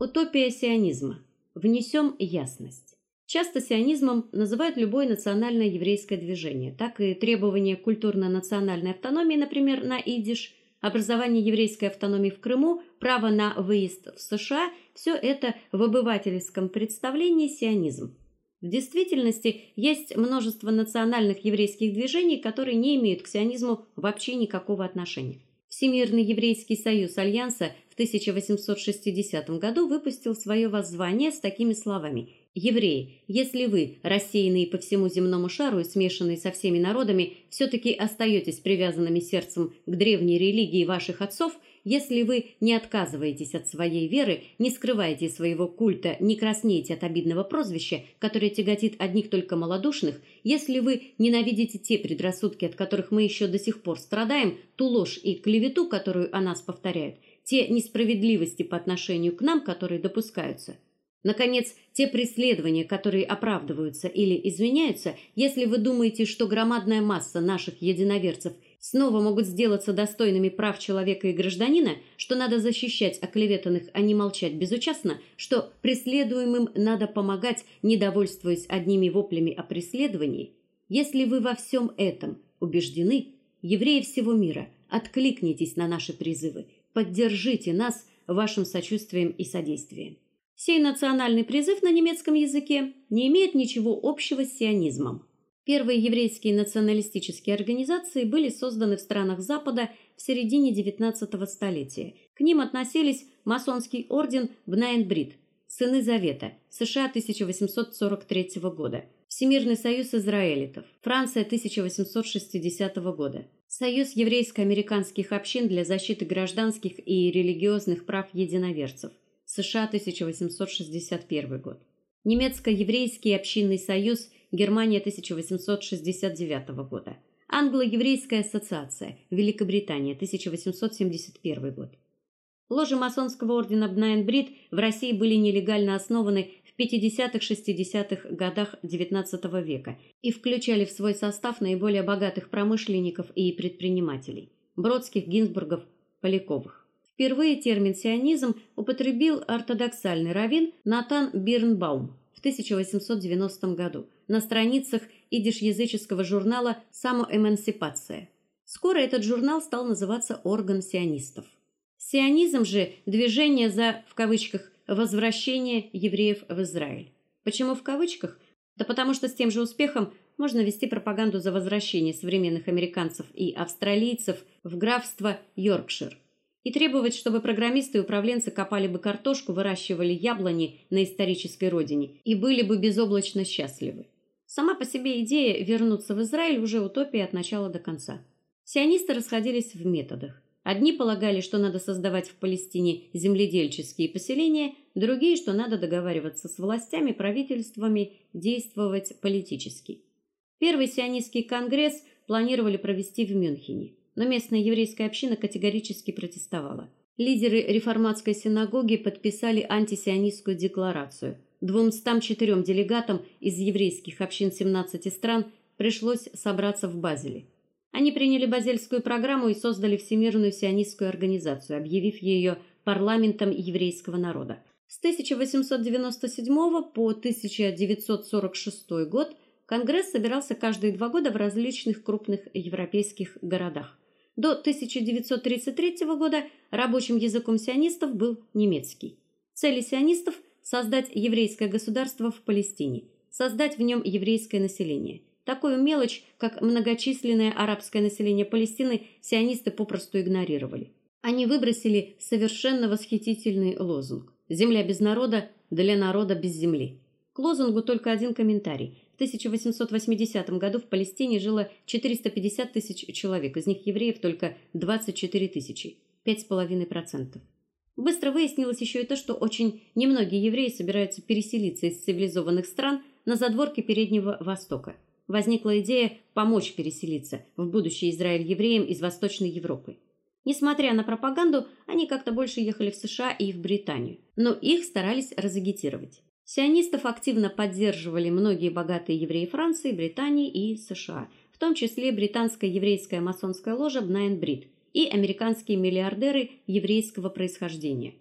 Утопия сионизма. Внесем ясность. Часто сионизмом называют любое национальное еврейское движение. Так и требование культурно-национальной автономии, например, на идиш, образование еврейской автономии в Крыму, право на выезд в США все это в обывательском представлении сионизм. В действительности есть множество национальных еврейских движений, которые не имеют к сионизму вообще никакого отношения. Всемирный еврейский союз Альянса в 1860 году выпустил свое воззвание с такими словами: Евреи, если вы, рассеянные по всему земному шару и смешанные со всеми народами, все таки остаетесь привязанными сердцем к древней религии ваших отцов, если вы не отказываетесь от своей веры, не скрываете своего культа, не краснеете от обидного прозвища, которое тяготит одних только малодушных, если вы ненавидите те предрассудки, от которых мы еще до сих пор страдаем, ту ложь и клевету, которую о нас повторяют, те несправедливости по отношению к нам, которые допускаются, Наконец, те преследования, которые оправдываются или извиняются, если вы думаете, что громадная масса наших единоверцев снова могут сделаться достойными прав человека и гражданина, что надо защищать оклеветанных, а не молчать безучастно, что преследуемым надо помогать, не довольствуясь одними воплями о преследовании, если вы во всем этом убеждены, евреи всего мира, откликнитесь на наши призывы, поддержите нас вашим сочувствием и содействием. Сей национальный призыв на немецком языке не имеет ничего общего с сионизмом. Первые еврейские националистические организации были созданы в странах Запада в середине XIX столетия. К ним относились масонский орден Бнайн-Брит, Сыны Завета, США 1843 года, Всемирный союз израилитов, Франция 1860 года, Союз еврейско-американских общин для защиты гражданских и религиозных прав единоверцев, США 1861 год. Немецко-еврейский общинный союз Германия 1869 года. Англо-еврейская ассоциация, Великобритания, 1871 год. Ложи масонского ордена Бнайн-Брит в России были нелегально основаны в 50-60-х годах XIX века и включали в свой состав наиболее богатых промышленников и предпринимателей: Бродских, Гинзбургов, Поляковых. Впервые термин сионизм употребил ортодоксальный раввин Натан Бирнбаум в 1890 году на страницах идиш-языческого журнала Самоэмансипация. Скоро этот журнал стал называться Орган сионистов. Сионизм же движение за в кавычках возвращение евреев в Израиль. Почему в кавычках? Да потому что с тем же успехом можно вести пропаганду за возвращение современных американцев и австралийцев в графство Йоркшир и требовать, чтобы программисты и управленцы копали бы картошку, выращивали яблони на исторической родине и были бы безоблачно счастливы. Сама по себе идея вернуться в Израиль уже утопия от начала до конца. Сионисты расходились в методах. Одни полагали, что надо создавать в Палестине земледельческие поселения, другие, что надо договариваться с властями, правительствами, действовать политически. Первый сионистский конгресс планировали провести в Мюнхене но местная еврейская община категорически протестовала. Лидеры реформатской синагоги подписали антисионистскую декларацию. 204 делегатам из еврейских общин 17 стран пришлось собраться в Базеле. Они приняли базельскую программу и создали Всемирную сионистскую организацию, объявив ее парламентом еврейского народа. С 1897 по 1946 год Конгресс собирался каждые два года в различных крупных европейских городах. До 1933 года рабочим языком сионистов был немецкий. Цели сионистов создать еврейское государство в Палестине, создать в нем еврейское население. Такую мелочь, как многочисленное арабское население Палестины, сионисты попросту игнорировали. Они выбросили совершенно восхитительный лозунг: земля без народа для народа без земли. К лозунгу только один комментарий. В 1880 году в Палестине жило 450 тысяч человек, из них евреев только 24 тысячи, 5,5%. Быстро выяснилось еще и то, что очень немногие евреи собираются переселиться из цивилизованных стран на задворки Переднего Востока. Возникла идея помочь переселиться в будущий Израиль евреям из Восточной Европы. Несмотря на пропаганду, они как-то больше ехали в США и в Британию, но их старались разагитировать. Сионистов активно поддерживали многие богатые евреи Франции, Британии и США, в том числе британская еврейская масонская ложа Бнайн Брит и американские миллиардеры еврейского происхождения.